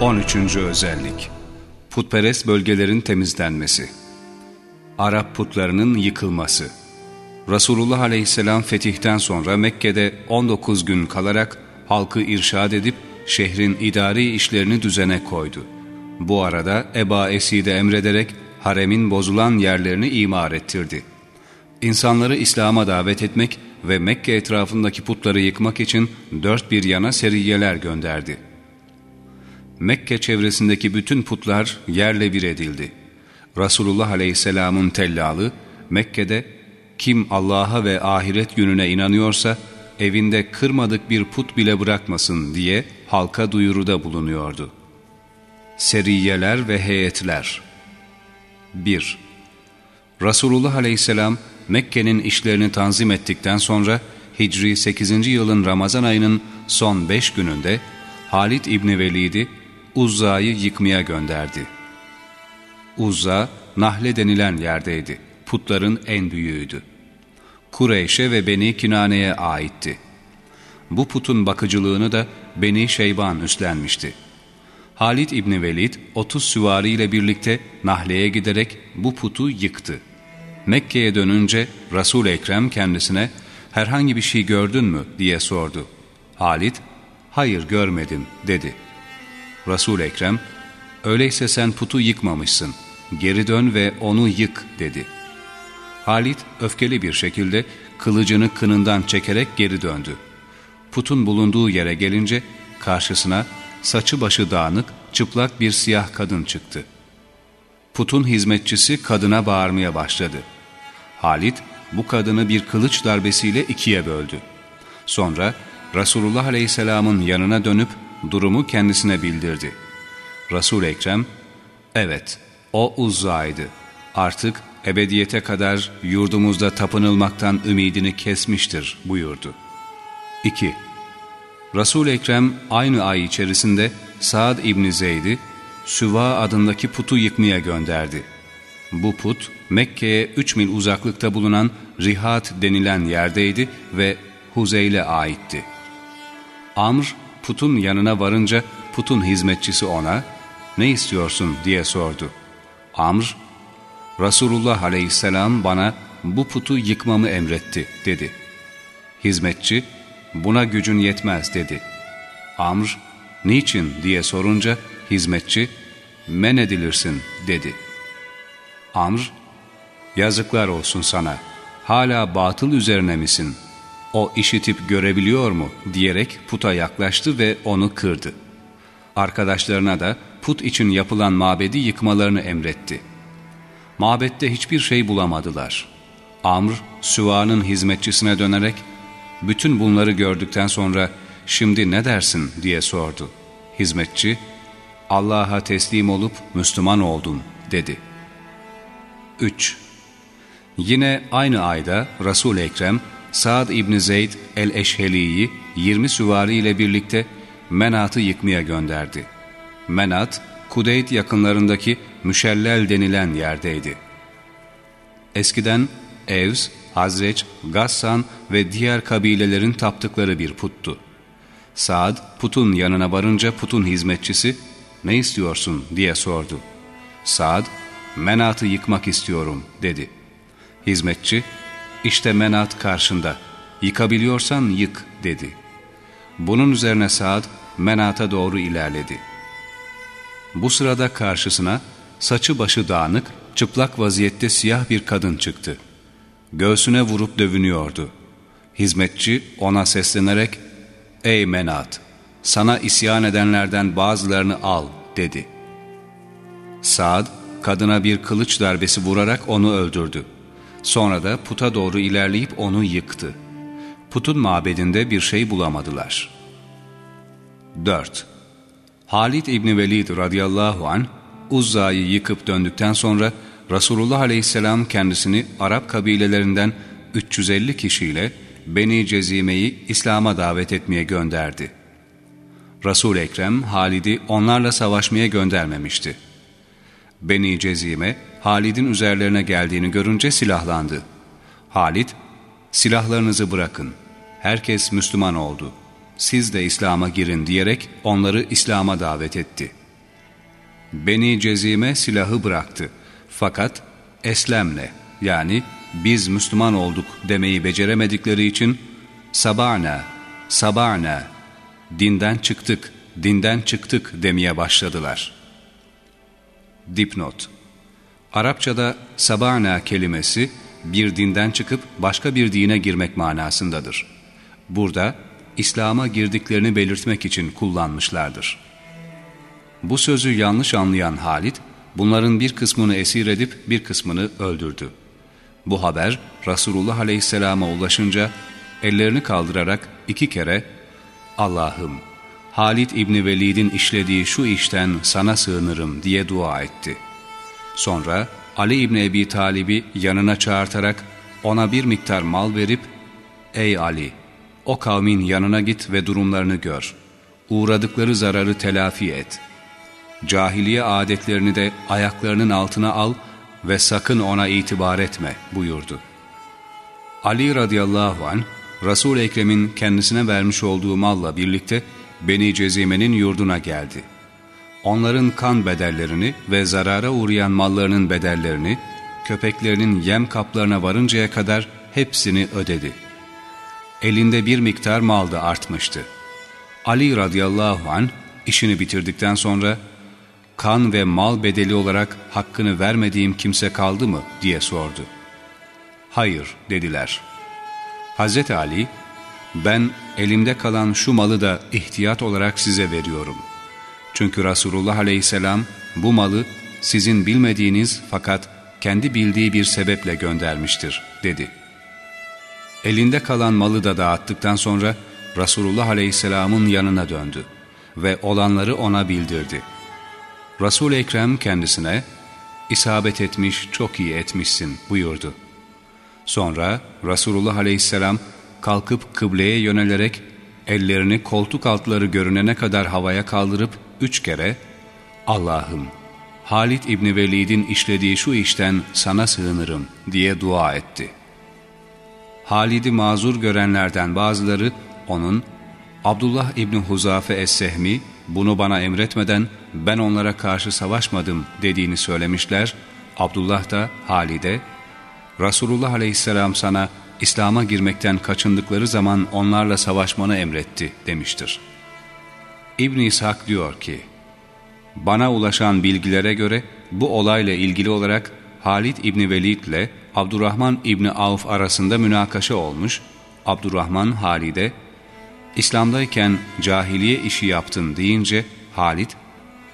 13. özellik Putperest bölgelerin temizlenmesi Arap putlarının yıkılması Resulullah aleyhisselam fetihten sonra Mekke'de 19 gün kalarak halkı irşad edip şehrin idari işlerini düzene koydu. Bu arada Eba Eside emrederek haremin bozulan yerlerini imar ettirdi. İnsanları İslam'a davet etmek ve Mekke etrafındaki putları yıkmak için dört bir yana seriyeler gönderdi. Mekke çevresindeki bütün putlar yerle bir edildi. Resulullah Aleyhisselam'ın tellalı Mekke'de kim Allah'a ve ahiret gününe inanıyorsa evinde kırmadık bir put bile bırakmasın diye halka duyuruda bulunuyordu. Seriyeler ve heyetler 1. Resulullah Aleyhisselam Mekke'nin işlerini tanzim ettikten sonra Hicri 8. yılın Ramazan ayının son 5 gününde Halid İbni Velid'i Uzza'yı yıkmaya gönderdi. Uzza, Nahle denilen yerdeydi. Putların en büyüğüydü. Kureyş'e ve Beni Kinane'ye aitti. Bu putun bakıcılığını da Beni Şeyban üstlenmişti. Halid İbni Velid 30 süvari birlikte Nahle'ye giderek bu putu yıktı. Mekke'ye dönünce resul Ekrem kendisine herhangi bir şey gördün mü diye sordu. Halid, hayır görmedim dedi. resul Ekrem, öyleyse sen putu yıkmamışsın, geri dön ve onu yık dedi. Halid öfkeli bir şekilde kılıcını kınından çekerek geri döndü. Putun bulunduğu yere gelince karşısına saçı başı dağınık, çıplak bir siyah kadın çıktı. Putun hizmetçisi kadına bağırmaya başladı. Halid bu kadını bir kılıç darbesiyle ikiye böldü. Sonra Resulullah Aleyhisselam'ın yanına dönüp durumu kendisine bildirdi. Resul Ekrem, evet o Uzza'ydı. Artık ebediyete kadar yurdumuzda tapınılmaktan ümidini kesmiştir buyurdu. 2. resul Ekrem aynı ay içerisinde Saad İbni Zeyd'i Süva adındaki putu yıkmaya gönderdi. Bu put Mekke'ye 3 mil uzaklıkta bulunan Rihat denilen yerdeydi ve Huzeyl'e aitti. Amr putun yanına varınca putun hizmetçisi ona ne istiyorsun diye sordu. Amr Resulullah aleyhisselam bana bu putu yıkmamı emretti dedi. Hizmetçi buna gücün yetmez dedi. Amr niçin diye sorunca hizmetçi men edilirsin dedi. Amr yazıklar olsun sana hala batıl üzerine misin? O işitip görebiliyor mu diyerek puta yaklaştı ve onu kırdı. Arkadaşlarına da put için yapılan mabedi yıkmalarını emretti. Mabette hiçbir şey bulamadılar. Amr, Süva'nın hizmetçisine dönerek, bütün bunları gördükten sonra şimdi ne dersin diye sordu. Hizmetçi, Allah'a teslim olup Müslüman oldum dedi. 3. Yine aynı ayda resul Ekrem, Sa'd İbni Zeyd el-Eşheli'yi 20 süvari ile birlikte Menat'ı yıkmaya gönderdi. Menat, Kudeyt yakınlarındaki Müşellel denilen yerdeydi. Eskiden Evs, Hazreç, Gassan ve diğer kabilelerin taptıkları bir puttu. Saad putun yanına varınca putun hizmetçisi ne istiyorsun diye sordu. Saad Menat'ı yıkmak istiyorum dedi. Hizmetçi işte Menat karşında yıkabiliyorsan yık dedi. Bunun üzerine Saad Menat'a doğru ilerledi. Bu sırada karşısına saçı başı dağınık, çıplak vaziyette siyah bir kadın çıktı. Göğsüne vurup dövünüyordu. Hizmetçi ona seslenerek, ''Ey Menat, sana isyan edenlerden bazılarını al.'' dedi. Saad, kadına bir kılıç darbesi vurarak onu öldürdü. Sonra da puta doğru ilerleyip onu yıktı. Putun mabedinde bir şey bulamadılar. 4. Halid İbni Velid radıyallahu an Uzza'yı yıkıp döndükten sonra Resulullah aleyhisselam kendisini Arap kabilelerinden 350 kişiyle Beni Cezime'yi İslam'a davet etmeye gönderdi. Resul Ekrem Halid'i onlarla savaşmaya göndermemişti. Beni Cezime Halid'in üzerlerine geldiğini görünce silahlandı. Halid, silahlarınızı bırakın, herkes Müslüman oldu. Siz de İslam'a girin diyerek onları İslam'a davet etti. Beni Cezime silahı bıraktı. Fakat eslemle yani biz Müslüman olduk demeyi beceremedikleri için sabana, sabana, dinden çıktık, dinden çıktık demeye başladılar. Dipnot Arapçada sabana kelimesi bir dinden çıkıp başka bir dine girmek manasındadır. Burada İslam'a girdiklerini belirtmek için kullanmışlardır. Bu sözü yanlış anlayan Halid, bunların bir kısmını esir edip bir kısmını öldürdü. Bu haber Resulullah Aleyhisselam'a ulaşınca ellerini kaldırarak iki kere Allah'ım Halid İbni Velid'in işlediği şu işten sana sığınırım diye dua etti. Sonra Ali İbni Ebi Talib'i yanına çağırtarak ona bir miktar mal verip Ey Ali! O kavmin yanına git ve durumlarını gör. Uğradıkları zararı telafi et. Cahiliye adetlerini de ayaklarının altına al ve sakın ona itibar etme buyurdu. Ali radıyallahu anh, Resul-i Ekrem'in kendisine vermiş olduğu malla birlikte Beni Cezime'nin yurduna geldi. Onların kan bedellerini ve zarara uğrayan mallarının bedellerini, köpeklerinin yem kaplarına varıncaya kadar hepsini ödedi. Elinde bir miktar mal da artmıştı. Ali radıyallahu an işini bitirdikten sonra kan ve mal bedeli olarak hakkını vermediğim kimse kaldı mı diye sordu. Hayır dediler. Hazreti Ali, ben elimde kalan şu malı da ihtiyat olarak size veriyorum. Çünkü Resulullah aleyhisselam bu malı sizin bilmediğiniz fakat kendi bildiği bir sebeple göndermiştir dedi. Elinde kalan malı da dağıttıktan sonra Resulullah aleyhisselamın yanına döndü ve olanları ona bildirdi. Resul-i Ekrem kendisine isabet etmiş çok iyi etmişsin buyurdu. Sonra Resulullah aleyhisselam kalkıp kıbleye yönelerek ellerini koltuk altları görünene kadar havaya kaldırıp üç kere Allah'ım Halid İbni Velid'in işlediği şu işten sana sığınırım diye dua etti. Halid'i mazur görenlerden bazıları onun Abdullah İbni Huzafe Es-Sehmi bunu bana emretmeden ben onlara karşı savaşmadım dediğini söylemişler. Abdullah da Halid'e Resulullah Aleyhisselam sana İslam'a girmekten kaçındıkları zaman onlarla savaşmanı emretti demiştir. İbn İshak diyor ki, bana ulaşan bilgilere göre bu olayla ilgili olarak Halid İbni Velid ile Abdurrahman İbni Avf arasında münakaşa olmuş, Abdurrahman Halid'e, İslam'dayken cahiliye işi yaptın deyince Halid,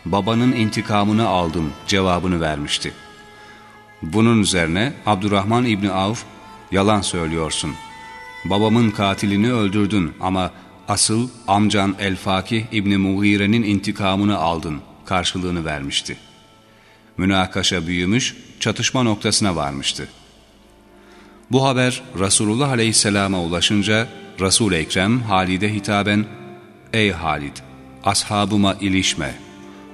babanın intikamını aldım cevabını vermişti. Bunun üzerine Abdurrahman İbni Avf, yalan söylüyorsun. Babamın katilini öldürdün ama asıl amcan El-Fakih İbni Muhire'nin intikamını aldın karşılığını vermişti. Münakaşa büyümüş, çatışma noktasına varmıştı. Bu haber Resulullah Aleyhisselam'a ulaşınca Resul Ekrem Halid'e hitaben Ey Halid! Ashabıma ilişme.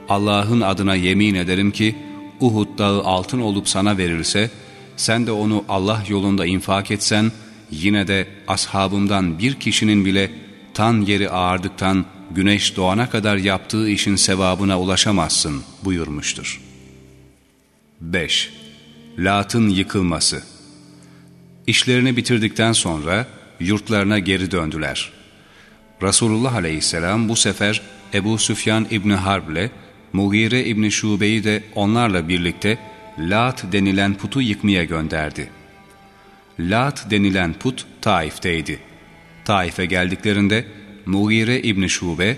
Allah'ın adına yemin ederim ki Uhud dağı altın olup sana verilse sen de onu Allah yolunda infak etsen, yine de ashabımdan bir kişinin bile tan yeri ağardıktan güneş doğana kadar yaptığı işin sevabına ulaşamazsın buyurmuştur. 5. Lat'ın yıkılması İşlerini bitirdikten sonra yurtlarına geri döndüler. Resulullah aleyhisselam bu sefer Ebu Süfyan İbni Harb ile Mughire İbni Şube'yi de onlarla birlikte Lat denilen putu yıkmaya gönderdi. Lat denilen put Taif'teydi. Taif'e geldiklerinde Mughire İbni Şube,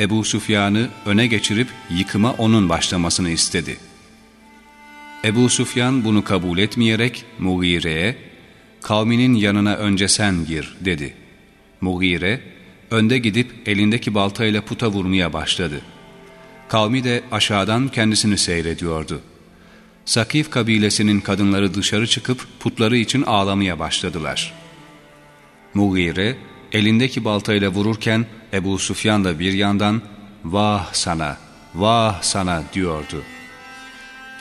Ebu Süfyan'ı öne geçirip yıkıma onun başlamasını istedi. Ebu Süfyan bunu kabul etmeyerek Mughire'ye, kavminin yanına önce sen gir dedi. Mughire, önde gidip elindeki baltayla puta vurmaya başladı. Kavmi de aşağıdan kendisini seyrediyordu.'' Sakif kabilesinin kadınları dışarı çıkıp putları için ağlamaya başladılar. Mughire elindeki baltayla vururken Ebu Sufyan da bir yandan vah sana, vah sana diyordu.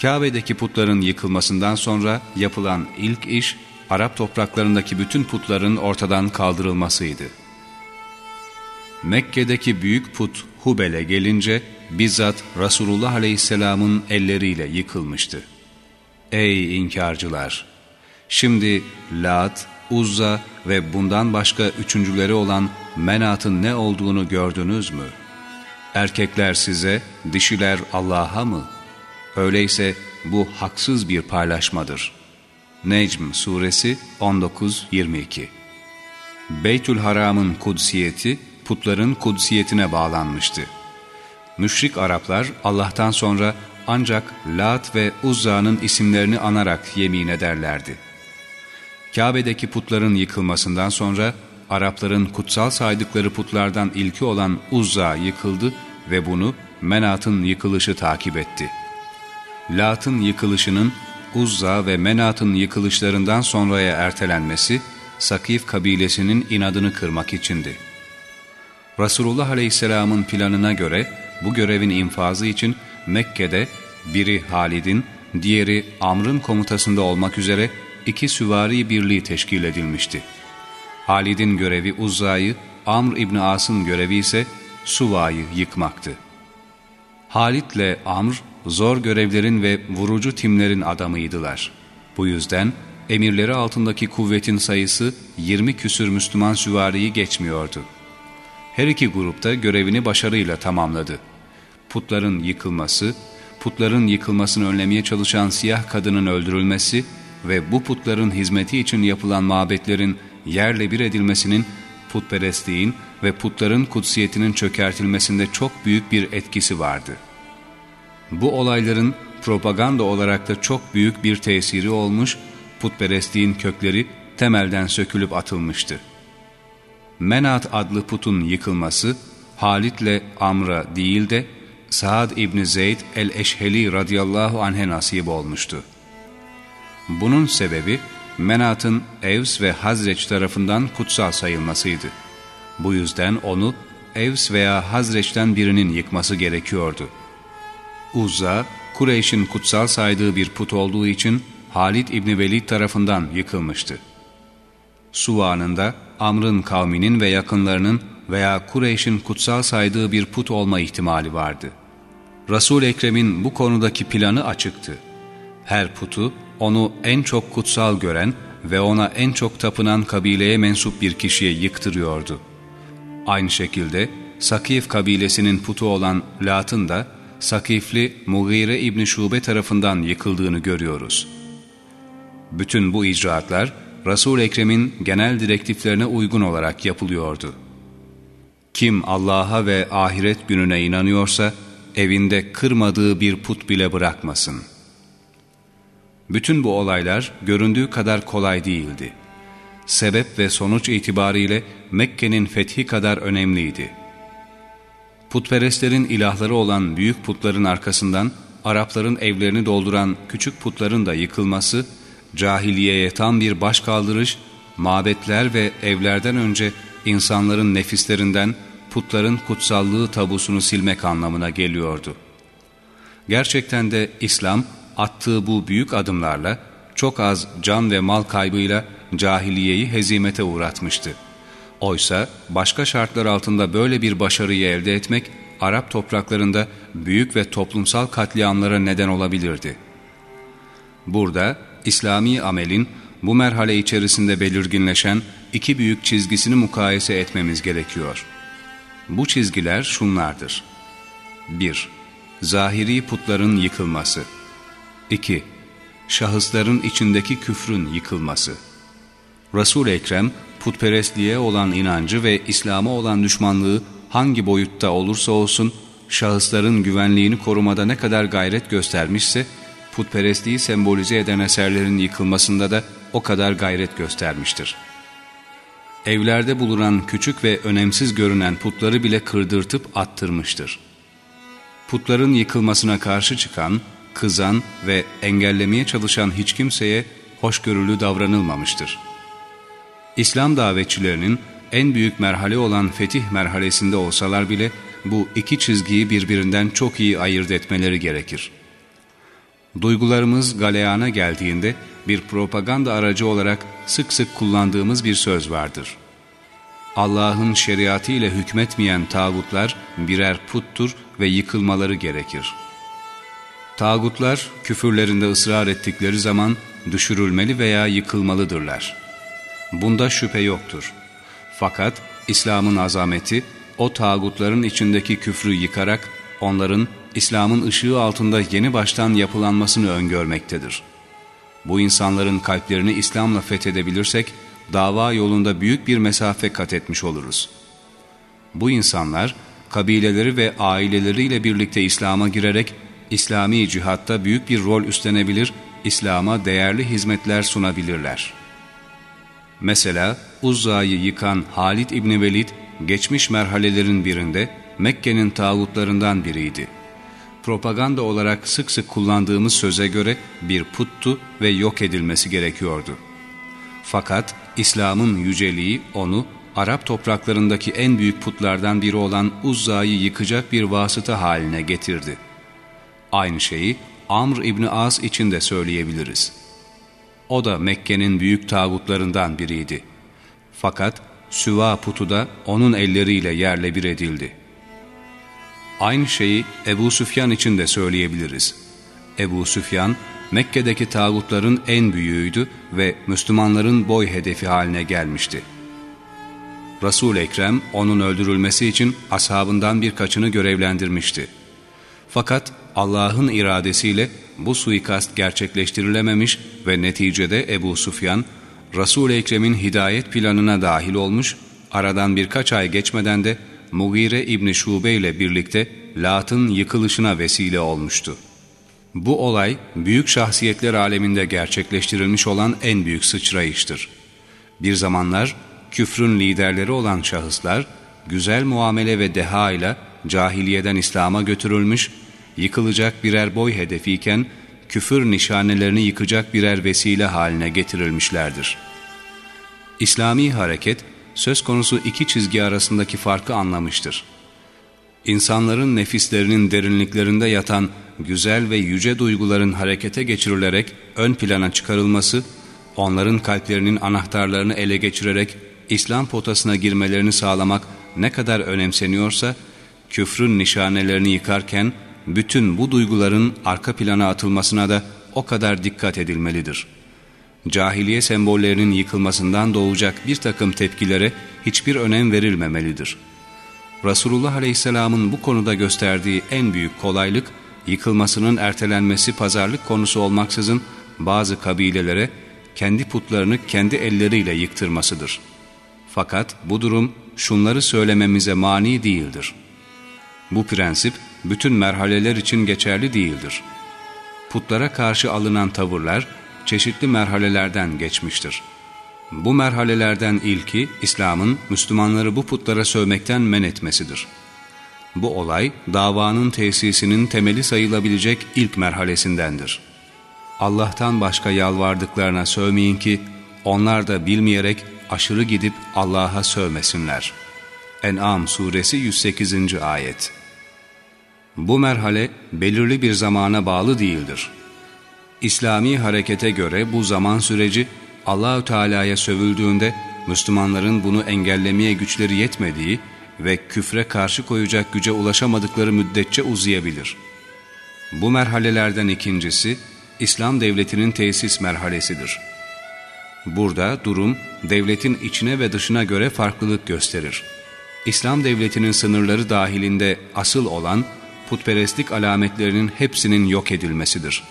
Kabe'deki putların yıkılmasından sonra yapılan ilk iş Arap topraklarındaki bütün putların ortadan kaldırılmasıydı. Mekke'deki büyük put Hubel'e gelince bizzat Resulullah Aleyhisselam'ın elleriyle yıkılmıştı. Ey inkarcılar! Şimdi Lat, Uzza ve bundan başka üçüncüleri olan Menat'ın ne olduğunu gördünüz mü? Erkekler size, dişiler Allah'a mı? Öyleyse bu haksız bir paylaşmadır. Necm Suresi 19-22 Beytül Haram'ın kudsiyeti, putların kudsiyetine bağlanmıştı. Müşrik Araplar Allah'tan sonra ancak Lat ve Uzza'nın isimlerini anarak yemin ederlerdi. Kabe'deki putların yıkılmasından sonra Arapların kutsal saydıkları putlardan ilki olan Uzza yıkıldı ve bunu Menat'ın yıkılışı takip etti. Lat'ın yıkılışının Uzza ve Menat'ın yıkılışlarından sonraya ertelenmesi, Sakif kabilesinin inadını kırmak içindi. Resulullah Aleyhisselam'ın planına göre bu görevin infazı için Mekke'de biri Halid'in, diğeri Amr'ın komutasında olmak üzere iki süvari birliği teşkil edilmişti. Halid'in görevi Uzza'yı, Amr İbni As'ın görevi ise Suva'yı yıkmaktı. Halid'le Amr zor görevlerin ve vurucu timlerin adamıydılar. Bu yüzden emirleri altındaki kuvvetin sayısı 20 küsür Müslüman süvariyi geçmiyordu. Her iki grupta görevini başarıyla tamamladı. Putların yıkılması, putların yıkılmasını önlemeye çalışan siyah kadının öldürülmesi ve bu putların hizmeti için yapılan mabetlerin yerle bir edilmesinin putperestliğin ve putların kutsiyetinin çökertilmesinde çok büyük bir etkisi vardı. Bu olayların propaganda olarak da çok büyük bir tesiri olmuş, putperestliğin kökleri temelden sökülüp atılmıştı. Menat adlı putun yıkılması, Halit'le Amr'a değil de Saad İbni Zeyd el-Eşheli radıyallahu anh'e nasip olmuştu. Bunun sebebi Menat'ın Evs ve Hazreç tarafından kutsal sayılmasıydı. Bu yüzden onu Evs veya Hazreç'ten birinin yıkması gerekiyordu. Uzza, Kureyş'in kutsal saydığı bir put olduğu için Halid İbni Velid tarafından yıkılmıştı. Suvanında Amr'ın kavminin ve yakınlarının veya Kureyş'in kutsal saydığı bir put olma ihtimali vardı. Resul Ekrem'in bu konudaki planı açıktı. Her putu onu en çok kutsal gören ve ona en çok tapınan kabileye mensup bir kişiye yıktırıyordu. Aynı şekilde Sakif kabilesinin putu olan Lat'ın da Sakifli Mughire İbni Şube tarafından yıkıldığını görüyoruz. Bütün bu icraatlar resul Ekrem'in genel direktiflerine uygun olarak yapılıyordu. Kim Allah'a ve ahiret gününe inanıyorsa evinde kırmadığı bir put bile bırakmasın.'' Bütün bu olaylar göründüğü kadar kolay değildi. Sebep ve sonuç itibariyle Mekke'nin fethi kadar önemliydi. Putperestlerin ilahları olan büyük putların arkasından Arapların evlerini dolduran küçük putların da yıkılması, cahiliyeye tam bir başkaldırış, mabetler ve evlerden önce insanların nefislerinden putların kutsallığı tabusunu silmek anlamına geliyordu. Gerçekten de İslam, attığı bu büyük adımlarla çok az can ve mal kaybıyla cahiliyeyi hezimete uğratmıştı. Oysa başka şartlar altında böyle bir başarıyı elde etmek Arap topraklarında büyük ve toplumsal katliamlara neden olabilirdi. Burada İslami amelin bu merhale içerisinde belirginleşen iki büyük çizgisini mukayese etmemiz gerekiyor. Bu çizgiler şunlardır. 1. Zahiri putların yıkılması 2. Şahısların içindeki küfrün yıkılması Resul-i Ekrem, putperestliğe olan inancı ve İslam'a olan düşmanlığı hangi boyutta olursa olsun, şahısların güvenliğini korumada ne kadar gayret göstermişse, putperestliği sembolize eden eserlerin yıkılmasında da o kadar gayret göstermiştir. Evlerde bulunan küçük ve önemsiz görünen putları bile kırdırtıp attırmıştır. Putların yıkılmasına karşı çıkan, kızan ve engellemeye çalışan hiç kimseye hoşgörülü davranılmamıştır. İslam davetçilerinin en büyük merhale olan fetih merhalesinde olsalar bile bu iki çizgiyi birbirinden çok iyi ayırt etmeleri gerekir. Duygularımız galeyana geldiğinde bir propaganda aracı olarak sık sık kullandığımız bir söz vardır. Allah'ın şeriatı ile hükmetmeyen tağutlar birer puttur ve yıkılmaları gerekir. Tağutlar küfürlerinde ısrar ettikleri zaman düşürülmeli veya yıkılmalıdırlar. Bunda şüphe yoktur. Fakat İslam'ın azameti o tağutların içindeki küfrü yıkarak onların İslam'ın ışığı altında yeni baştan yapılanmasını öngörmektedir. Bu insanların kalplerini İslam'la fethedebilirsek dava yolunda büyük bir mesafe kat etmiş oluruz. Bu insanlar kabileleri ve aileleriyle birlikte İslam'a girerek İslami cihatta büyük bir rol üstlenebilir, İslam'a değerli hizmetler sunabilirler. Mesela Uzza'yı yıkan Halid İbni Velid geçmiş merhalelerin birinde Mekke'nin tağutlarından biriydi. Propaganda olarak sık sık kullandığımız söze göre bir puttu ve yok edilmesi gerekiyordu. Fakat İslam'ın yüceliği onu Arap topraklarındaki en büyük putlardan biri olan Uzza'yı yıkacak bir vasıta haline getirdi. Aynı şeyi Amr İbni As için de söyleyebiliriz. O da Mekke'nin büyük tağutlarından biriydi. Fakat Süva putu da onun elleriyle yerle bir edildi. Aynı şeyi Ebu Süfyan için de söyleyebiliriz. Ebu Süfyan, Mekke'deki tağutların en büyüğüydü ve Müslümanların boy hedefi haline gelmişti. Resul Ekrem onun öldürülmesi için ashabından birkaçını görevlendirmişti. Fakat Allah'ın iradesiyle bu suikast gerçekleştirilememiş ve neticede Ebu Sufyan, resul Ekrem'in hidayet planına dahil olmuş, aradan birkaç ay geçmeden de Mugire İbni Şube ile birlikte Lat'ın yıkılışına vesile olmuştu. Bu olay büyük şahsiyetler aleminde gerçekleştirilmiş olan en büyük sıçrayıştır. Bir zamanlar küfrün liderleri olan şahıslar güzel muamele ve deha ile cahiliyeden İslam'a götürülmüş, yıkılacak birer boy hedefiyken küfür nişanelerini yıkacak birer vesile haline getirilmişlerdir. İslami hareket söz konusu iki çizgi arasındaki farkı anlamıştır. İnsanların nefislerinin derinliklerinde yatan güzel ve yüce duyguların harekete geçirilerek ön plana çıkarılması, onların kalplerinin anahtarlarını ele geçirerek İslam potasına girmelerini sağlamak ne kadar önemseniyorsa, küfrün nişanelerini yıkarken bütün bu duyguların arka plana atılmasına da o kadar dikkat edilmelidir. Cahiliye sembollerinin yıkılmasından doğacak bir takım tepkilere hiçbir önem verilmemelidir. Resulullah Aleyhisselam'ın bu konuda gösterdiği en büyük kolaylık, yıkılmasının ertelenmesi pazarlık konusu olmaksızın bazı kabilelere kendi putlarını kendi elleriyle yıktırmasıdır. Fakat bu durum şunları söylememize mani değildir. Bu prensip bütün merhaleler için geçerli değildir. Putlara karşı alınan tavırlar çeşitli merhalelerden geçmiştir. Bu merhalelerden ilki İslam'ın Müslümanları bu putlara sövmekten men etmesidir. Bu olay davanın tesisinin temeli sayılabilecek ilk merhalesindendir. Allah'tan başka yalvardıklarına sövmeyin ki onlar da bilmeyerek aşırı gidip Allah'a sövmesinler. En'am suresi 108. ayet Bu merhale belirli bir zamana bağlı değildir. İslami harekete göre bu zaman süreci Allahü Teala'ya sövüldüğünde Müslümanların bunu engellemeye güçleri yetmediği ve küfre karşı koyacak güce ulaşamadıkları müddetçe uzayabilir. Bu merhalelerden ikincisi İslam devletinin tesis merhalesidir. Burada durum devletin içine ve dışına göre farklılık gösterir. İslam devletinin sınırları dahilinde asıl olan putperestlik alametlerinin hepsinin yok edilmesidir.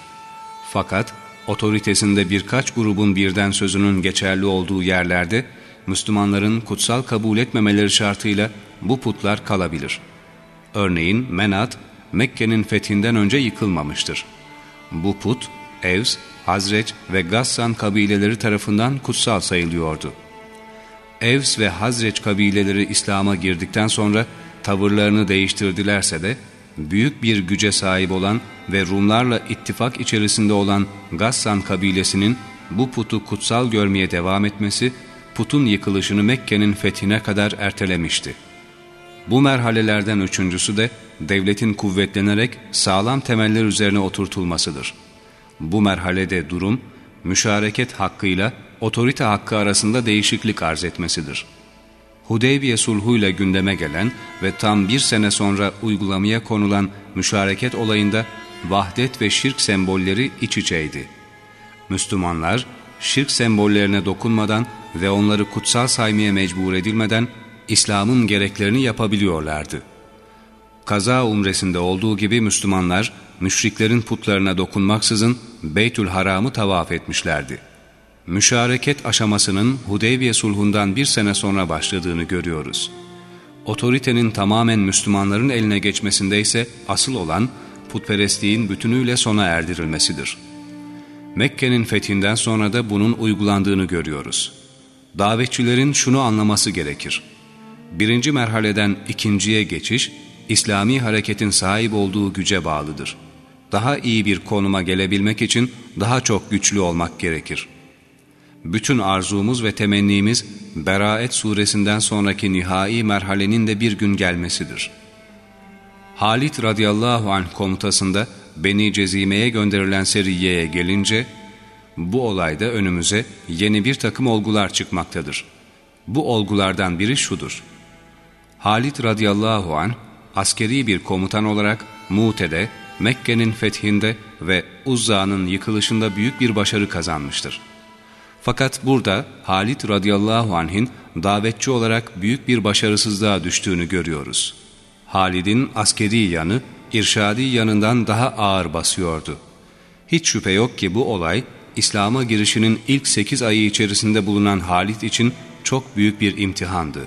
Fakat otoritesinde birkaç grubun birden sözünün geçerli olduğu yerlerde Müslümanların kutsal kabul etmemeleri şartıyla bu putlar kalabilir. Örneğin Menat, Mekke'nin fethinden önce yıkılmamıştır. Bu put, Evs, Hazreç ve Gassan kabileleri tarafından kutsal sayılıyordu. Evs ve Hazreç kabileleri İslam'a girdikten sonra tavırlarını değiştirdilerse de büyük bir güce sahip olan ve Rumlarla ittifak içerisinde olan Gassan kabilesinin bu putu kutsal görmeye devam etmesi, putun yıkılışını Mekke'nin fethine kadar ertelemişti. Bu merhalelerden üçüncüsü de devletin kuvvetlenerek sağlam temeller üzerine oturtulmasıdır. Bu merhalede durum, müşareket hakkıyla otorite hakkı arasında değişiklik arz etmesidir. Hudeybiye sulhuyla gündeme gelen ve tam bir sene sonra uygulamaya konulan müşareket olayında vahdet ve şirk sembolleri iç içeydi. Müslümanlar şirk sembollerine dokunmadan ve onları kutsal saymaya mecbur edilmeden İslam'ın gereklerini yapabiliyorlardı. Kaza umresinde olduğu gibi Müslümanlar müşriklerin putlarına dokunmaksızın Beytül Haram'ı tavaf etmişlerdi. Müşareket aşamasının Hudeybiye sulhundan bir sene sonra başladığını görüyoruz. Otoritenin tamamen Müslümanların eline geçmesinde ise asıl olan putperestliğin bütünüyle sona erdirilmesidir. Mekke'nin fethinden sonra da bunun uygulandığını görüyoruz. Davetçilerin şunu anlaması gerekir. Birinci merhaleden ikinciye geçiş, İslami hareketin sahip olduğu güce bağlıdır. Daha iyi bir konuma gelebilmek için daha çok güçlü olmak gerekir. Bütün arzumuz ve temennimiz Beraet suresinden sonraki nihai merhalenin de bir gün gelmesidir. Halit radıyallahu anh komutasında Beni Cezime'ye gönderilen Seriye'ye gelince, bu olayda önümüze yeni bir takım olgular çıkmaktadır. Bu olgulardan biri şudur. Halit radıyallahu anh, askeri bir komutan olarak Mute'de, Mekke'nin fethinde ve Uzza'nın yıkılışında büyük bir başarı kazanmıştır. Fakat burada Halit radıyallahu anh'in davetçi olarak büyük bir başarısızlığa düştüğünü görüyoruz. Halid'in askeri yanı, irşadi yanından daha ağır basıyordu. Hiç şüphe yok ki bu olay, İslam'a girişinin ilk sekiz ayı içerisinde bulunan Halid için çok büyük bir imtihandı.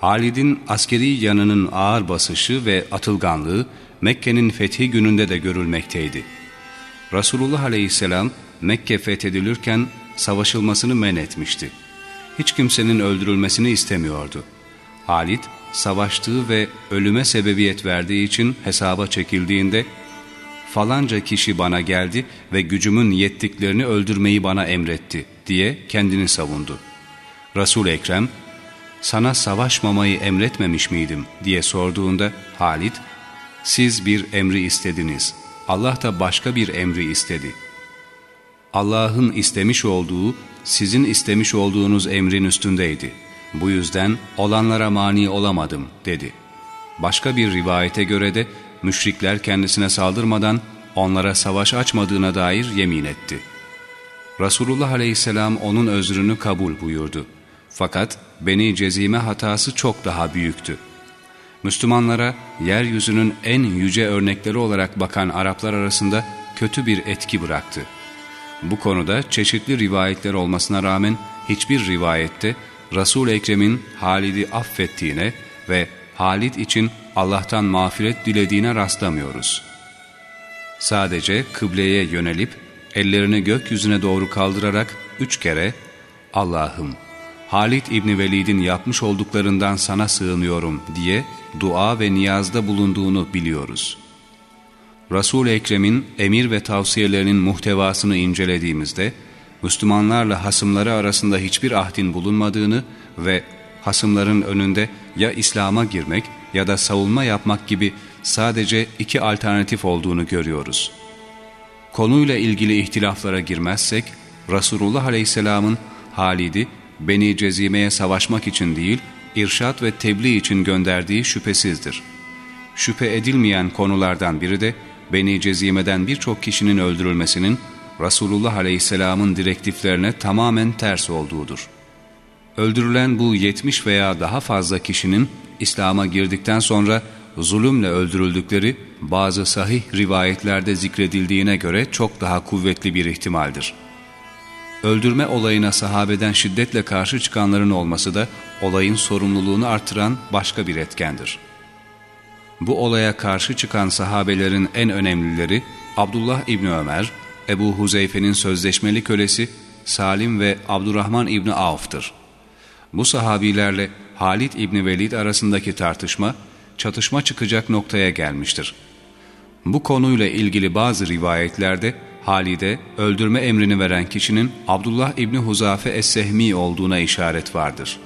Halid'in askeri yanının ağır basışı ve atılganlığı Mekke'nin fethi gününde de görülmekteydi. Resulullah aleyhisselam Mekke fethedilirken savaşılmasını men etmişti. Hiç kimsenin öldürülmesini istemiyordu. Halid, savaştığı ve ölüme sebebiyet verdiği için hesaba çekildiğinde, falanca kişi bana geldi ve gücümün yettiklerini öldürmeyi bana emretti diye kendini savundu. Resul Ekrem, sana savaşmamayı emretmemiş miydim diye sorduğunda Halid, siz bir emri istediniz, Allah da başka bir emri istedi. Allah'ın istemiş olduğu, sizin istemiş olduğunuz emrin üstündeydi. Bu yüzden olanlara mani olamadım dedi. Başka bir rivayete göre de müşrikler kendisine saldırmadan onlara savaş açmadığına dair yemin etti. Resulullah aleyhisselam onun özrünü kabul buyurdu. Fakat Beni Cezime hatası çok daha büyüktü. Müslümanlara yeryüzünün en yüce örnekleri olarak bakan Araplar arasında kötü bir etki bıraktı. Bu konuda çeşitli rivayetler olmasına rağmen hiçbir rivayette Resul-i Ekrem'in Halid'i affettiğine ve Halid için Allah'tan mağfiret dilediğine rastlamıyoruz. Sadece kıbleye yönelip ellerini gökyüzüne doğru kaldırarak üç kere Allah'ım Halid İbni Velid'in yapmış olduklarından sana sığınıyorum diye dua ve niyazda bulunduğunu biliyoruz. Resul-i Ekrem'in emir ve tavsiyelerinin muhtevasını incelediğimizde, Müslümanlarla hasımları arasında hiçbir ahdin bulunmadığını ve hasımların önünde ya İslam'a girmek ya da savunma yapmak gibi sadece iki alternatif olduğunu görüyoruz. Konuyla ilgili ihtilaflara girmezsek, Resulullah Aleyhisselam'ın Halid'i Beni Cezime'ye savaşmak için değil, irşat ve tebliğ için gönderdiği şüphesizdir. Şüphe edilmeyen konulardan biri de Beni Cezime'den birçok kişinin öldürülmesinin Resulullah Aleyhisselam'ın direktiflerine tamamen ters olduğudur. Öldürülen bu 70 veya daha fazla kişinin İslam'a girdikten sonra zulümle öldürüldükleri bazı sahih rivayetlerde zikredildiğine göre çok daha kuvvetli bir ihtimaldir. Öldürme olayına sahabeden şiddetle karşı çıkanların olması da olayın sorumluluğunu artıran başka bir etkendir. Bu olaya karşı çıkan sahabelerin en önemlileri Abdullah İbni Ömer, Ebu Huzeyfe'nin sözleşmeli kölesi Salim ve Abdurrahman İbni Avf'tır. Bu sahabilerle Halid İbni Velid arasındaki tartışma, çatışma çıkacak noktaya gelmiştir. Bu konuyla ilgili bazı rivayetlerde Halid'e öldürme emrini veren kişinin Abdullah İbni Huzafe Es-Sehmi olduğuna işaret vardır.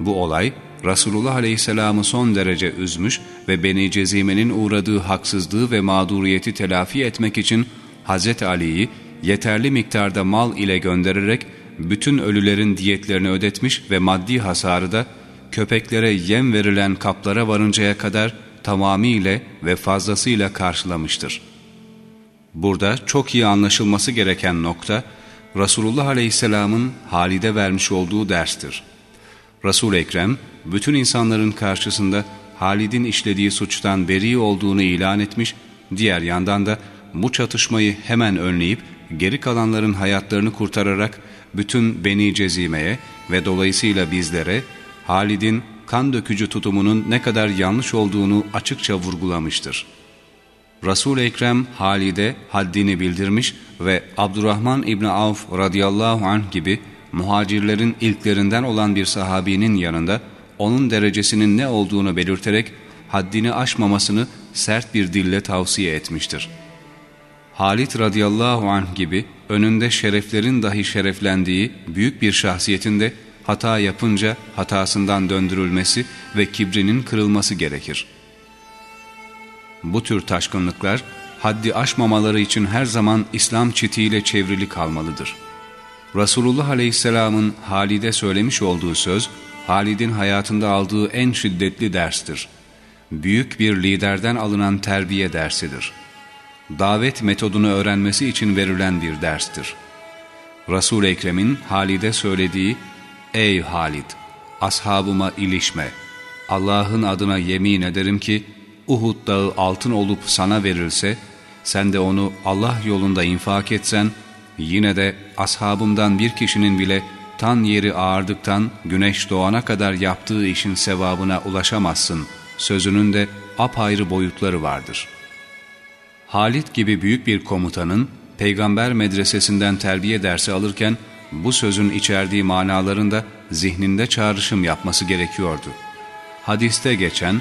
Bu olay Resulullah Aleyhisselam'ı son derece üzmüş ve Beni Cezime'nin uğradığı haksızlığı ve mağduriyeti telafi etmek için Hz. Ali'yi yeterli miktarda mal ile göndererek bütün ölülerin diyetlerini ödetmiş ve maddi hasarı da köpeklere yem verilen kaplara varıncaya kadar tamamiyle ve fazlasıyla karşılamıştır. Burada çok iyi anlaşılması gereken nokta, Resulullah Aleyhisselam'ın Halid'e vermiş olduğu derstir. Resul Ekrem, bütün insanların karşısında Halid'in işlediği suçtan beri olduğunu ilan etmiş, diğer yandan da bu çatışmayı hemen önleyip geri kalanların hayatlarını kurtararak bütün Beni Cezime'ye ve dolayısıyla bizlere Halid'in kan dökücü tutumunun ne kadar yanlış olduğunu açıkça vurgulamıştır. Resul-i Ekrem Halid'e haddini bildirmiş ve Abdurrahman İbni Avf radıyallahu anh gibi muhacirlerin ilklerinden olan bir sahabinin yanında onun derecesinin ne olduğunu belirterek haddini aşmamasını sert bir dille tavsiye etmiştir. Halit radıyallahu anh gibi önünde şereflerin dahi şereflendiği büyük bir şahsiyetinde hata yapınca hatasından döndürülmesi ve kibrinin kırılması gerekir. Bu tür taşkınlıklar haddi aşmamaları için her zaman İslam çitiyle çevrili kalmalıdır. Resulullah Aleyhisselam'ın Halid'e söylemiş olduğu söz, Halid'in hayatında aldığı en şiddetli derstir. Büyük bir liderden alınan terbiye dersidir. Davet metodunu öğrenmesi için verilen bir derstir. Resul-i Ekrem'in Halid'e söylediği, Ey Halid! Ashabıma ilişme. Allah'ın adına yemin ederim ki, Uhud dağı altın olup sana verilse, sen de onu Allah yolunda infak etsen, yine de ashabımdan bir kişinin bile tan yeri ağardıktan güneş doğana kadar yaptığı işin sevabına ulaşamazsın. Sözünün de apayrı boyutları vardır. Halit gibi büyük bir komutanın peygamber medresesinden terbiye dersi alırken bu sözün içerdiği manalarında zihninde çağrışım yapması gerekiyordu. Hadiste geçen,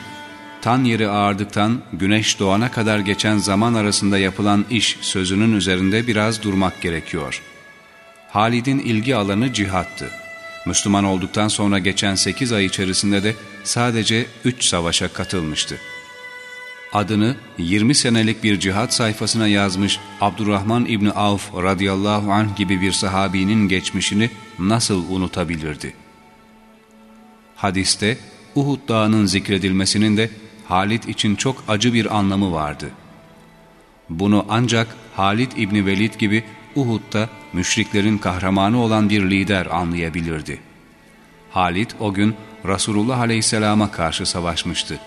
tan yeri ağardıktan güneş doğana kadar geçen zaman arasında yapılan iş sözünün üzerinde biraz durmak gerekiyor. Halid'in ilgi alanı cihattı. Müslüman olduktan sonra geçen 8 ay içerisinde de sadece 3 savaşa katılmıştı adını 20 senelik bir cihat sayfasına yazmış Abdurrahman İbni Avf radıyallahu anh gibi bir sahabinin geçmişini nasıl unutabilirdi? Hadiste Uhud dağının zikredilmesinin de Halit için çok acı bir anlamı vardı. Bunu ancak Halit İbni Velid gibi Uhud'da müşriklerin kahramanı olan bir lider anlayabilirdi. Halit o gün Resulullah Aleyhisselam'a karşı savaşmıştı.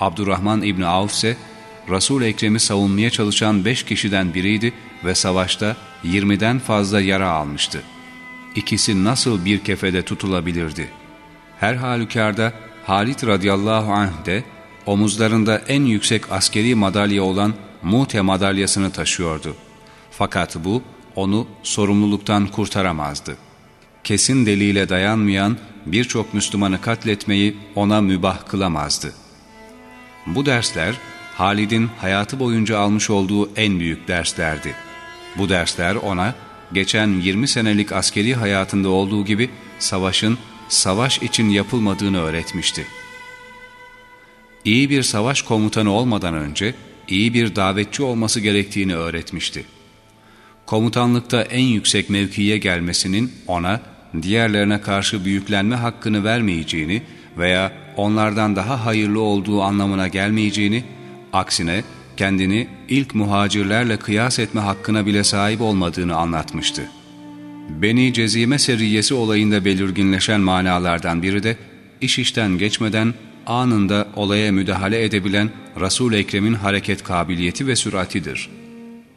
Abdurrahman İbni Avf ise Resul-i Ekrem'i savunmaya çalışan beş kişiden biriydi ve savaşta yirmiden fazla yara almıştı. İkisi nasıl bir kefede tutulabilirdi? Her halükarda Halit radıyallahu anh de omuzlarında en yüksek askeri madalya olan Mute madalyasını taşıyordu. Fakat bu onu sorumluluktan kurtaramazdı. Kesin deliyle dayanmayan birçok Müslümanı katletmeyi ona mübah kılamazdı. Bu dersler Halid'in hayatı boyunca almış olduğu en büyük derslerdi. Bu dersler ona geçen 20 senelik askeri hayatında olduğu gibi savaşın savaş için yapılmadığını öğretmişti. İyi bir savaş komutanı olmadan önce iyi bir davetçi olması gerektiğini öğretmişti. Komutanlıkta en yüksek mevkiye gelmesinin ona diğerlerine karşı büyüklenme hakkını vermeyeceğini veya onlardan daha hayırlı olduğu anlamına gelmeyeceğini, aksine kendini ilk muhacirlerle kıyas etme hakkına bile sahip olmadığını anlatmıştı. Beni Cezime seriyesi olayında belirginleşen manalardan biri de, iş işten geçmeden anında olaya müdahale edebilen Resul-i Ekrem'in hareket kabiliyeti ve süratidir.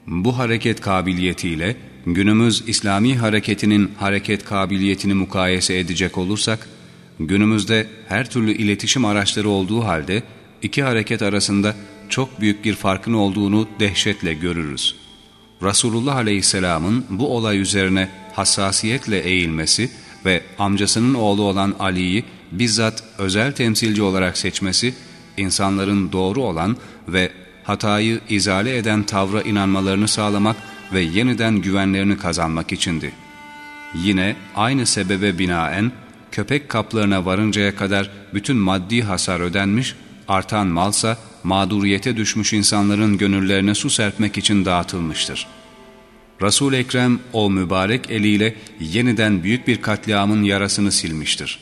Bu hareket kabiliyetiyle günümüz İslami hareketinin hareket kabiliyetini mukayese edecek olursak, Günümüzde her türlü iletişim araçları olduğu halde iki hareket arasında çok büyük bir farkın olduğunu dehşetle görürüz. Resulullah Aleyhisselam'ın bu olay üzerine hassasiyetle eğilmesi ve amcasının oğlu olan Ali'yi bizzat özel temsilci olarak seçmesi, insanların doğru olan ve hatayı izale eden tavra inanmalarını sağlamak ve yeniden güvenlerini kazanmak içindi. Yine aynı sebebe binaen köpek kaplarına varıncaya kadar bütün maddi hasar ödenmiş, artan malsa mağduriyete düşmüş insanların gönüllerine su serpmek için dağıtılmıştır. resul Ekrem o mübarek eliyle yeniden büyük bir katliamın yarasını silmiştir.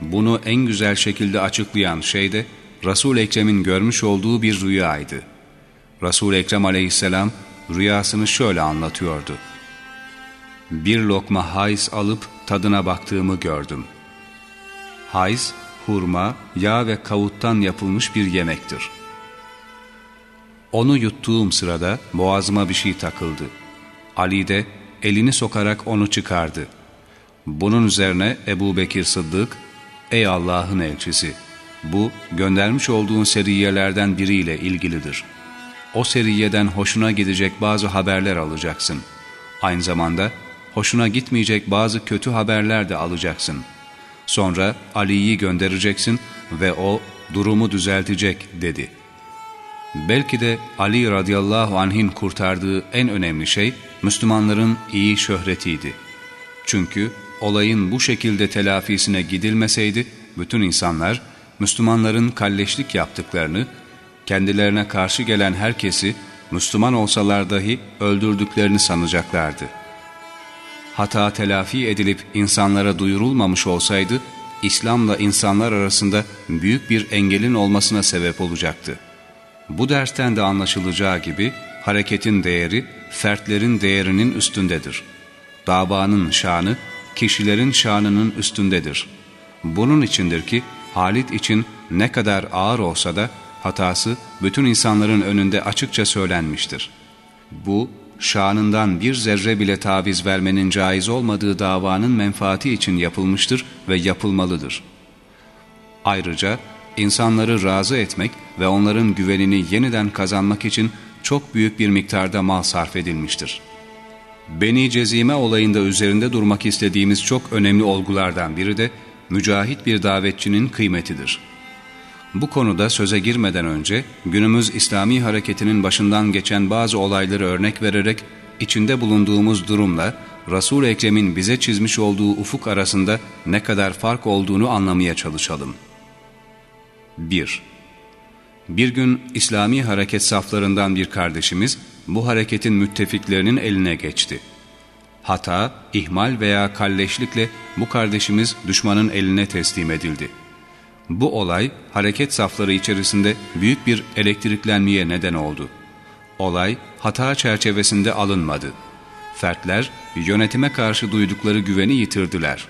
Bunu en güzel şekilde açıklayan şey de resul Ekrem'in görmüş olduğu bir rüyaydı. resul Ekrem aleyhisselam rüyasını şöyle anlatıyordu. Bir lokma hayz alıp tadına baktığımı gördüm. Hayz, hurma, yağ ve kavuttan yapılmış bir yemektir. Onu yuttuğum sırada boğazıma bir şey takıldı. Ali de elini sokarak onu çıkardı. Bunun üzerine Ebu Bekir Sıddık, ''Ey Allah'ın elçisi, bu göndermiş olduğun seriyelerden biriyle ilgilidir. O seriyeden hoşuna gidecek bazı haberler alacaksın. Aynı zamanda hoşuna gitmeyecek bazı kötü haberler de alacaksın. Sonra Ali'yi göndereceksin ve o durumu düzeltecek dedi. Belki de Ali radıyallahu anh'in kurtardığı en önemli şey Müslümanların iyi şöhretiydi. Çünkü olayın bu şekilde telafisine gidilmeseydi bütün insanlar Müslümanların kalleşlik yaptıklarını, kendilerine karşı gelen herkesi Müslüman olsalar dahi öldürdüklerini sanacaklardı.'' hata telafi edilip insanlara duyurulmamış olsaydı, İslam'la insanlar arasında büyük bir engelin olmasına sebep olacaktı. Bu dersten de anlaşılacağı gibi hareketin değeri fertlerin değerinin üstündedir. Davanın şanı kişilerin şanının üstündedir. Bunun içindir ki Halit için ne kadar ağır olsa da hatası bütün insanların önünde açıkça söylenmiştir. Bu şanından bir zerre bile taviz vermenin caiz olmadığı davanın menfaati için yapılmıştır ve yapılmalıdır. Ayrıca insanları razı etmek ve onların güvenini yeniden kazanmak için çok büyük bir miktarda mal sarf edilmiştir. Beni Cezime olayında üzerinde durmak istediğimiz çok önemli olgulardan biri de mücahit bir davetçinin kıymetidir.'' Bu konuda söze girmeden önce günümüz İslami hareketinin başından geçen bazı olayları örnek vererek içinde bulunduğumuz durumla Resul-i Ekrem'in bize çizmiş olduğu ufuk arasında ne kadar fark olduğunu anlamaya çalışalım. 1. Bir gün İslami hareket saflarından bir kardeşimiz bu hareketin müttefiklerinin eline geçti. Hata, ihmal veya kalleşlikle bu kardeşimiz düşmanın eline teslim edildi.'' Bu olay hareket safları içerisinde büyük bir elektriklenmeye neden oldu. Olay hata çerçevesinde alınmadı. Fertler yönetime karşı duydukları güveni yitirdiler.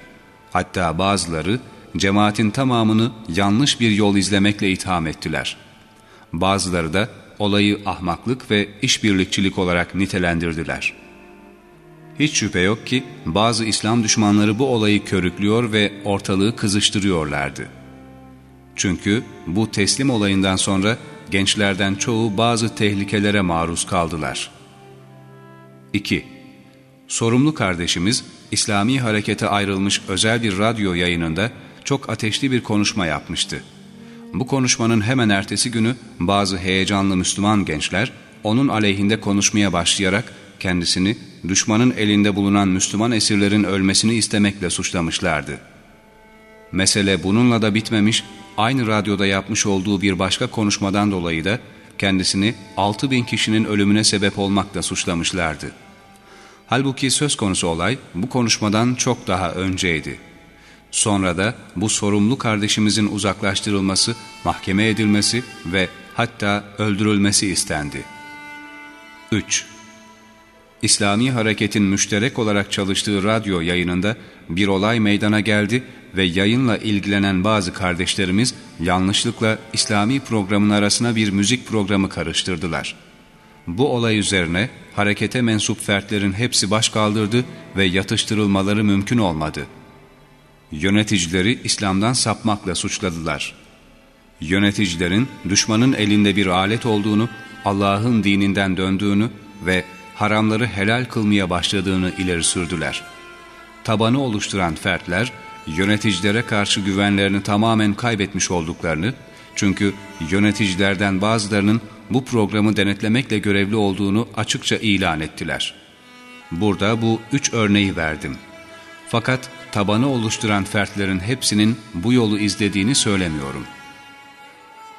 Hatta bazıları cemaatin tamamını yanlış bir yol izlemekle itham ettiler. Bazıları da olayı ahmaklık ve işbirlikçilik olarak nitelendirdiler. Hiç şüphe yok ki bazı İslam düşmanları bu olayı körüklüyor ve ortalığı kızıştırıyorlardı.'' Çünkü bu teslim olayından sonra gençlerden çoğu bazı tehlikelere maruz kaldılar. 2. Sorumlu kardeşimiz İslami harekete ayrılmış özel bir radyo yayınında çok ateşli bir konuşma yapmıştı. Bu konuşmanın hemen ertesi günü bazı heyecanlı Müslüman gençler onun aleyhinde konuşmaya başlayarak kendisini düşmanın elinde bulunan Müslüman esirlerin ölmesini istemekle suçlamışlardı. Mesele bununla da bitmemiş aynı radyoda yapmış olduğu bir başka konuşmadan dolayı da kendisini 6 bin kişinin ölümüne sebep olmakla suçlamışlardı. Halbuki söz konusu olay bu konuşmadan çok daha önceydi. Sonra da bu sorumlu kardeşimizin uzaklaştırılması, mahkeme edilmesi ve hatta öldürülmesi istendi. 3. İslami hareketin müşterek olarak çalıştığı radyo yayınında bir olay meydana geldi ve yayınla ilgilenen bazı kardeşlerimiz yanlışlıkla İslami programın arasına bir müzik programı karıştırdılar. Bu olay üzerine harekete mensup fertlerin hepsi baş kaldırdı ve yatıştırılmaları mümkün olmadı. Yöneticileri İslam'dan sapmakla suçladılar. Yöneticilerin düşmanın elinde bir alet olduğunu, Allah'ın dininden döndüğünü ve haramları helal kılmaya başladığını ileri sürdüler. Tabanı oluşturan fertler, yöneticilere karşı güvenlerini tamamen kaybetmiş olduklarını, çünkü yöneticilerden bazılarının bu programı denetlemekle görevli olduğunu açıkça ilan ettiler. Burada bu üç örneği verdim. Fakat tabanı oluşturan fertlerin hepsinin bu yolu izlediğini söylemiyorum.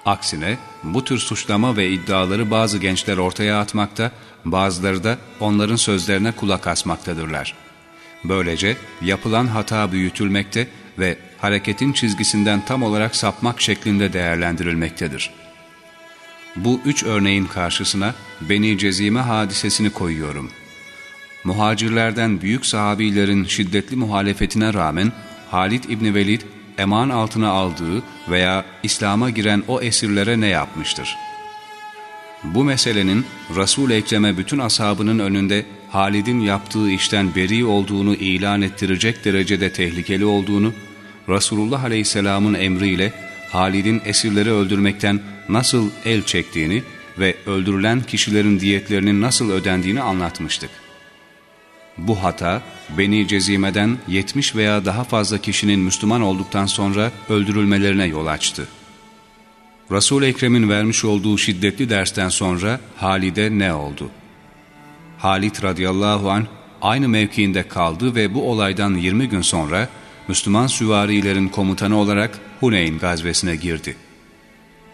Aksine bu tür suçlama ve iddiaları bazı gençler ortaya atmakta, bazıları da onların sözlerine kulak asmaktadırlar. Böylece yapılan hata büyütülmekte ve hareketin çizgisinden tam olarak sapmak şeklinde değerlendirilmektedir. Bu üç örneğin karşısına Beni Cezime hadisesini koyuyorum. Muhacirlerden büyük sahabilerin şiddetli muhalefetine rağmen Halid İbni Velid eman altına aldığı veya İslam'a giren o esirlere ne yapmıştır? Bu meselenin Resul-i Ekrem'e bütün ashabının önünde Halid'in yaptığı işten beri olduğunu ilan ettirecek derecede tehlikeli olduğunu, Resulullah Aleyhisselam'ın emriyle Halid'in esirleri öldürmekten nasıl el çektiğini ve öldürülen kişilerin diyetlerinin nasıl ödendiğini anlatmıştık. Bu hata Beni Cezime'den 70 veya daha fazla kişinin Müslüman olduktan sonra öldürülmelerine yol açtı. Resul-i Ekrem'in vermiş olduğu şiddetli dersten sonra Halid'e ne oldu? Halid radıyallahu an aynı mevkiinde kaldı ve bu olaydan 20 gün sonra Müslüman süvarilerin komutanı olarak Huneyn gazvesine girdi.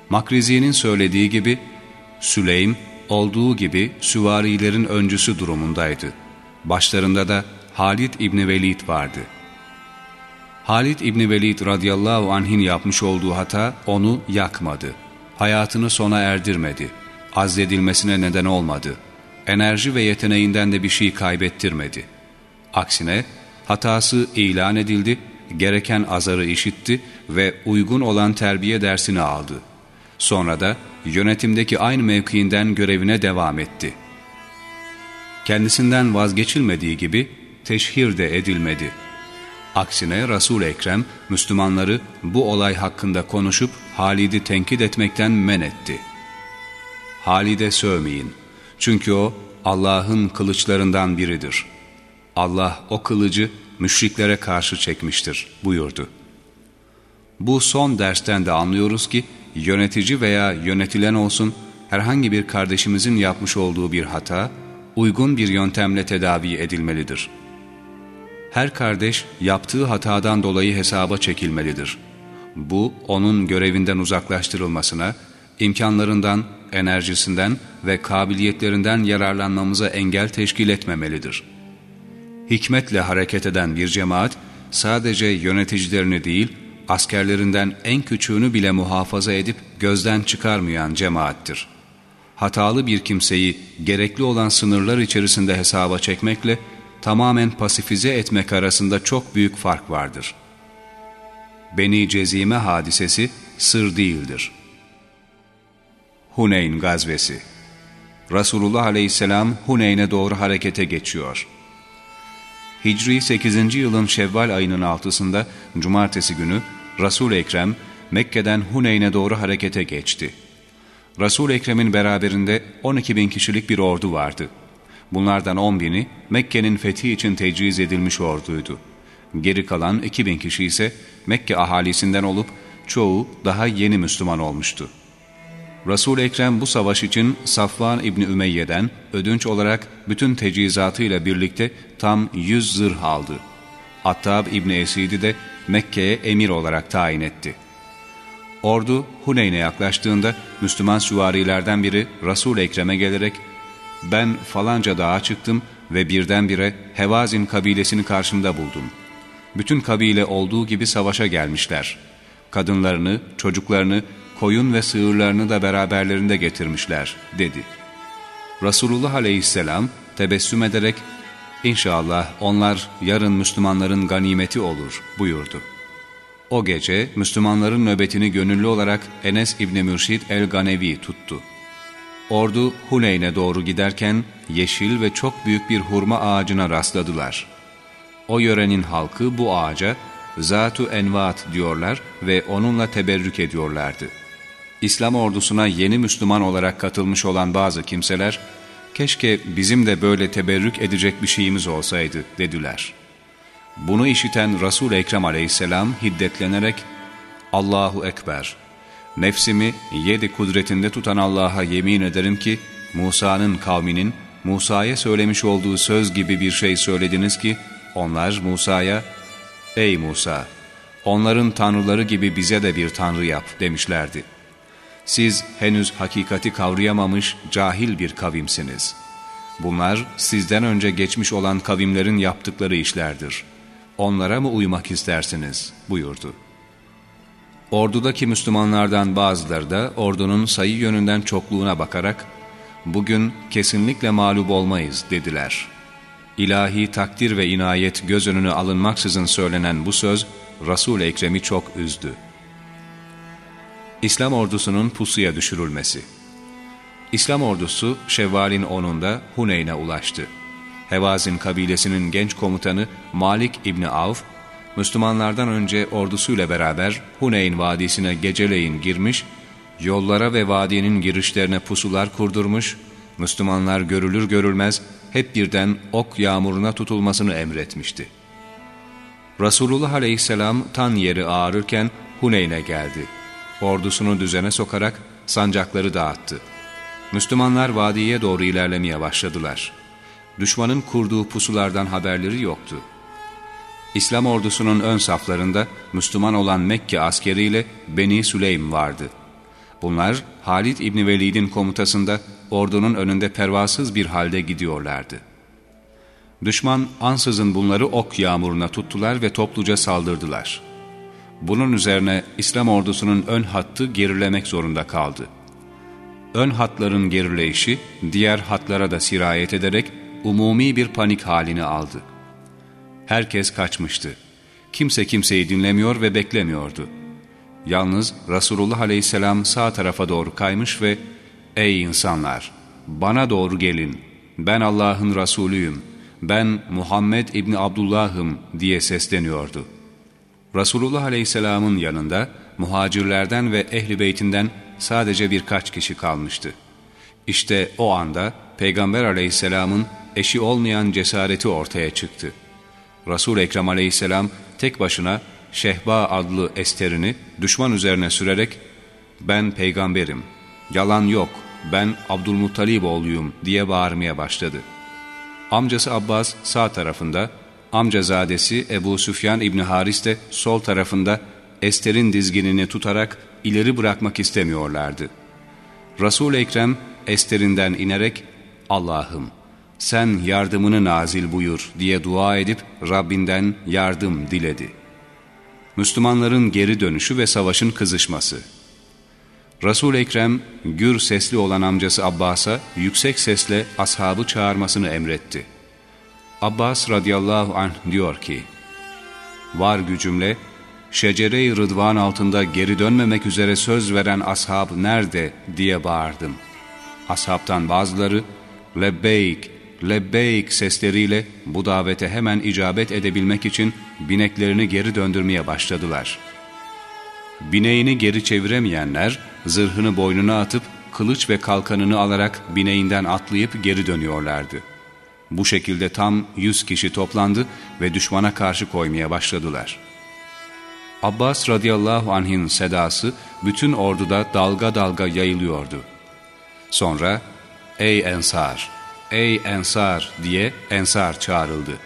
Makrizi'nin söylediği gibi Süleym olduğu gibi süvarilerin öncüsü durumundaydı. Başlarında da Halid İbni Velid vardı. Halid İbni Velid radıyallahu anh'in yapmış olduğu hata onu yakmadı. Hayatını sona erdirmedi. Azledilmesine neden olmadı. Enerji ve yeteneğinden de bir şey kaybettirmedi. Aksine hatası ilan edildi, gereken azarı işitti ve uygun olan terbiye dersini aldı. Sonra da yönetimdeki aynı mevkiinden görevine devam etti. Kendisinden vazgeçilmediği gibi teşhir de edilmedi. Aksine Resul Ekrem Müslümanları bu olay hakkında konuşup Halid'i tenkit etmekten men etti. Halid'e sövmeyin. Çünkü o Allah'ın kılıçlarından biridir. Allah o kılıcı müşriklere karşı çekmiştir buyurdu. Bu son dersten de anlıyoruz ki yönetici veya yönetilen olsun herhangi bir kardeşimizin yapmış olduğu bir hata uygun bir yöntemle tedavi edilmelidir. Her kardeş yaptığı hatadan dolayı hesaba çekilmelidir. Bu onun görevinden uzaklaştırılmasına, imkanlarından, enerjisinden ve kabiliyetlerinden yararlanmamıza engel teşkil etmemelidir. Hikmetle hareket eden bir cemaat sadece yöneticilerini değil, askerlerinden en küçüğünü bile muhafaza edip gözden çıkarmayan cemaattir. Hatalı bir kimseyi gerekli olan sınırlar içerisinde hesaba çekmekle tamamen pasifize etmek arasında çok büyük fark vardır. Beni Cezime hadisesi sır değildir. Huneyn gazvesi Resulullah aleyhisselam Huneyn'e doğru harekete geçiyor. Hicri 8. yılın Şevval ayının altısında Cumartesi günü Resul-i Ekrem Mekke'den Huneyn'e doğru harekete geçti. Resul-i Ekrem'in beraberinde 12 bin kişilik bir ordu vardı. Bunlardan 10 bini Mekke'nin fethi için tecriz edilmiş orduydu. Geri kalan 2 bin kişi ise Mekke ahalisinden olup çoğu daha yeni Müslüman olmuştu. Resul-i Ekrem bu savaş için Safvan İbni Ümeyye'den ödünç olarak bütün tecizatıyla birlikte tam 100 zırh aldı. Attab İbni Esid'i de Mekke'ye emir olarak tayin etti. Ordu Huneyn'e yaklaştığında Müslüman süvarilerden biri Resul-i Ekrem'e gelerek ben falanca dağa çıktım ve birdenbire Hevazin kabilesini karşımda buldum. Bütün kabile olduğu gibi savaşa gelmişler. Kadınlarını, çocuklarını, koyun ve sığırlarını da beraberlerinde getirmişler, dedi. Resulullah aleyhisselam tebessüm ederek, İnşallah onlar yarın Müslümanların ganimeti olur, buyurdu. O gece Müslümanların nöbetini gönüllü olarak Enes İbni Mürşid el-Ganevi tuttu. Ordu Huneyn'e doğru giderken yeşil ve çok büyük bir hurma ağacına rastladılar. O yörenin halkı bu ağaca Zatu Envat diyorlar ve onunla teberrük ediyorlardı. İslam ordusuna yeni Müslüman olarak katılmış olan bazı kimseler, keşke bizim de böyle teberrük edecek bir şeyimiz olsaydı dediler. Bunu işiten Resul-i Ekrem aleyhisselam hiddetlenerek, Allahu Ekber, nefsimi yedi kudretinde tutan Allah'a yemin ederim ki, Musa'nın kavminin Musa'ya söylemiş olduğu söz gibi bir şey söylediniz ki, onlar Musa'ya, Ey Musa! Onların tanrıları gibi bize de bir tanrı yap demişlerdi.'' Siz henüz hakikati kavrayamamış cahil bir kavimsiniz. Bunlar sizden önce geçmiş olan kavimlerin yaptıkları işlerdir. Onlara mı uymak istersiniz? buyurdu. Ordudaki Müslümanlardan bazıları da ordunun sayı yönünden çokluğuna bakarak bugün kesinlikle mağlup olmayız dediler. İlahi takdir ve inayet göz önüne alınmaksızın söylenen bu söz Resul-i Ekrem'i çok üzdü. İslam ordusunun pusuya düşürülmesi İslam ordusu Şevval'in 10'unda Huneyn'e ulaştı. Hevazin kabilesinin genç komutanı Malik İbni Avf, Müslümanlardan önce ordusuyla beraber Huneyn Vadisi'ne geceleyin girmiş, yollara ve vadinin girişlerine pusular kurdurmuş, Müslümanlar görülür görülmez hep birden ok yağmuruna tutulmasını emretmişti. Resulullah Aleyhisselam tan yeri ağrırken Huneyn'e geldi. Ordusunu düzene sokarak sancakları dağıttı. Müslümanlar vadiye doğru ilerlemeye başladılar. Düşmanın kurduğu pusulardan haberleri yoktu. İslam ordusunun ön saflarında Müslüman olan Mekke askeriyle Beni Süleym vardı. Bunlar Halid İbni Velid'in komutasında ordunun önünde pervasız bir halde gidiyorlardı. Düşman ansızın bunları ok yağmuruna tuttular ve topluca saldırdılar. Bunun üzerine İslam ordusunun ön hattı gerilemek zorunda kaldı. Ön hatların gerileyişi diğer hatlara da sirayet ederek umumi bir panik halini aldı. Herkes kaçmıştı. Kimse kimseyi dinlemiyor ve beklemiyordu. Yalnız Resulullah Aleyhisselam sağ tarafa doğru kaymış ve ''Ey insanlar! Bana doğru gelin. Ben Allah'ın Resulüyüm. Ben Muhammed İbni Abdullah'ım.'' diye sesleniyordu. Resulullah Aleyhisselam'ın yanında muhacirlerden ve ehli beytinden sadece birkaç kişi kalmıştı. İşte o anda Peygamber Aleyhisselam'ın eşi olmayan cesareti ortaya çıktı. resul Ekrem Aleyhisselam tek başına Şehba adlı esterini düşman üzerine sürerek ''Ben peygamberim, yalan yok, ben Abdülmuttalib oğluyum.'' diye bağırmaya başladı. Amcası Abbas sağ tarafında, amcazadesi Ebu Süfyan İbni Haris de sol tarafında Ester'in dizginini tutarak ileri bırakmak istemiyorlardı. resul Ekrem Ester'inden inerek Allah'ım sen yardımını nazil buyur diye dua edip Rabbinden yardım diledi. Müslümanların geri dönüşü ve savaşın kızışması. resul Ekrem gür sesli olan amcası Abbas'a yüksek sesle ashabı çağırmasını emretti. Abbas radıyallahu anh diyor ki, Var gücümle şecere-i rıdvan altında geri dönmemek üzere söz veren ashab nerede diye bağırdım. Ashabtan bazıları lebbeyk, lebbeyk sesleriyle bu davete hemen icabet edebilmek için bineklerini geri döndürmeye başladılar. Bineğini geri çeviremeyenler zırhını boynuna atıp kılıç ve kalkanını alarak bineğinden atlayıp geri dönüyorlardı. Bu şekilde tam yüz kişi toplandı ve düşmana karşı koymaya başladılar.'' Abbas radıyallahu anh'in sedası bütün orduda dalga dalga yayılıyordu. Sonra ''Ey Ensar, ey Ensar'' diye Ensar çağrıldı.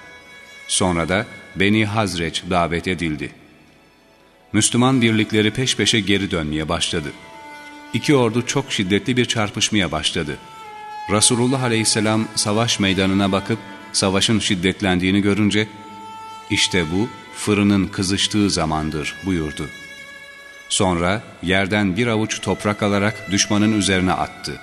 Sonra da Beni Hazreç davet edildi. Müslüman birlikleri peş peşe geri dönmeye başladı. İki ordu çok şiddetli bir çarpışmaya başladı. Resulullah aleyhisselam savaş meydanına bakıp savaşın şiddetlendiğini görünce işte bu fırının kızıştığı zamandır buyurdu. Sonra yerden bir avuç toprak alarak düşmanın üzerine attı.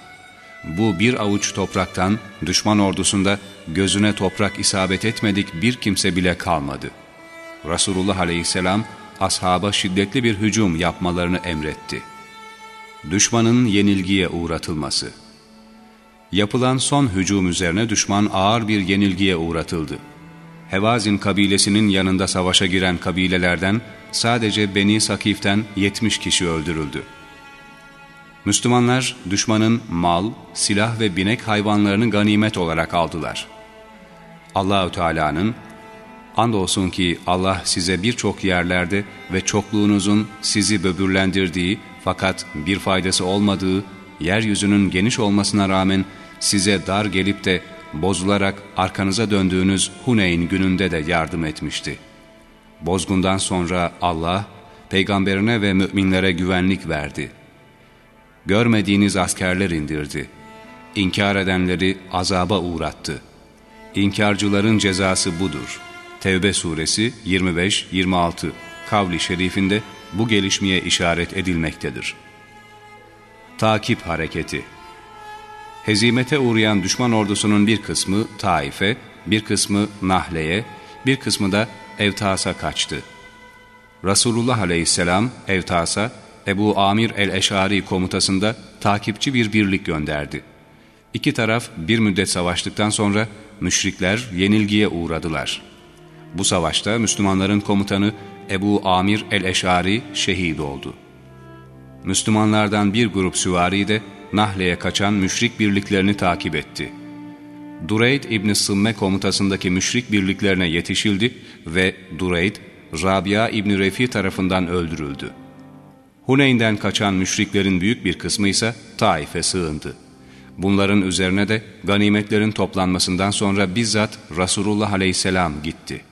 Bu bir avuç topraktan düşman ordusunda gözüne toprak isabet etmedik bir kimse bile kalmadı. Resulullah aleyhisselam ashaba şiddetli bir hücum yapmalarını emretti. Düşmanın yenilgiye uğratılması Yapılan son hücum üzerine düşman ağır bir yenilgiye uğratıldı. Hevazin kabilesinin yanında savaşa giren kabilelerden sadece Beni Sakif'ten 70 kişi öldürüldü. Müslümanlar düşmanın mal, silah ve binek hayvanlarını ganimet olarak aldılar. Allahü Teala'nın Andolsun ki Allah size birçok yerlerde ve çokluğunuzun sizi böbürlendirdiği fakat bir faydası olmadığı, yeryüzünün geniş olmasına rağmen size dar gelip de bozularak arkanıza döndüğünüz Huneyn gününde de yardım etmişti. Bozgundan sonra Allah, peygamberine ve müminlere güvenlik verdi. Görmediğiniz askerler indirdi. İnkar edenleri azaba uğrattı. İnkarcıların cezası budur. Tevbe suresi 25-26 kavli şerifinde bu gelişmeye işaret edilmektedir. Takip hareketi Hezimete uğrayan düşman ordusunun bir kısmı Taif'e, bir kısmı Nahle'ye, bir kısmı da Evtas'a kaçtı. Resulullah aleyhisselam Evtas'a Ebu Amir el-Eşari komutasında takipçi bir birlik gönderdi. İki taraf bir müddet savaştıktan sonra müşrikler yenilgiye uğradılar. Bu savaşta Müslümanların komutanı Ebu Amir el-Eşari şehit oldu. Müslümanlardan bir grup süvari de Nahle'ye kaçan müşrik birliklerini takip etti. Dureyd İbni Sımme komutasındaki müşrik birliklerine yetişildi ve Dureyd, Rabia İbni Refi tarafından öldürüldü. Huneyn'den kaçan müşriklerin büyük bir kısmı ise Taif'e sığındı. Bunların üzerine de ganimetlerin toplanmasından sonra bizzat Resulullah Aleyhisselam gitti.''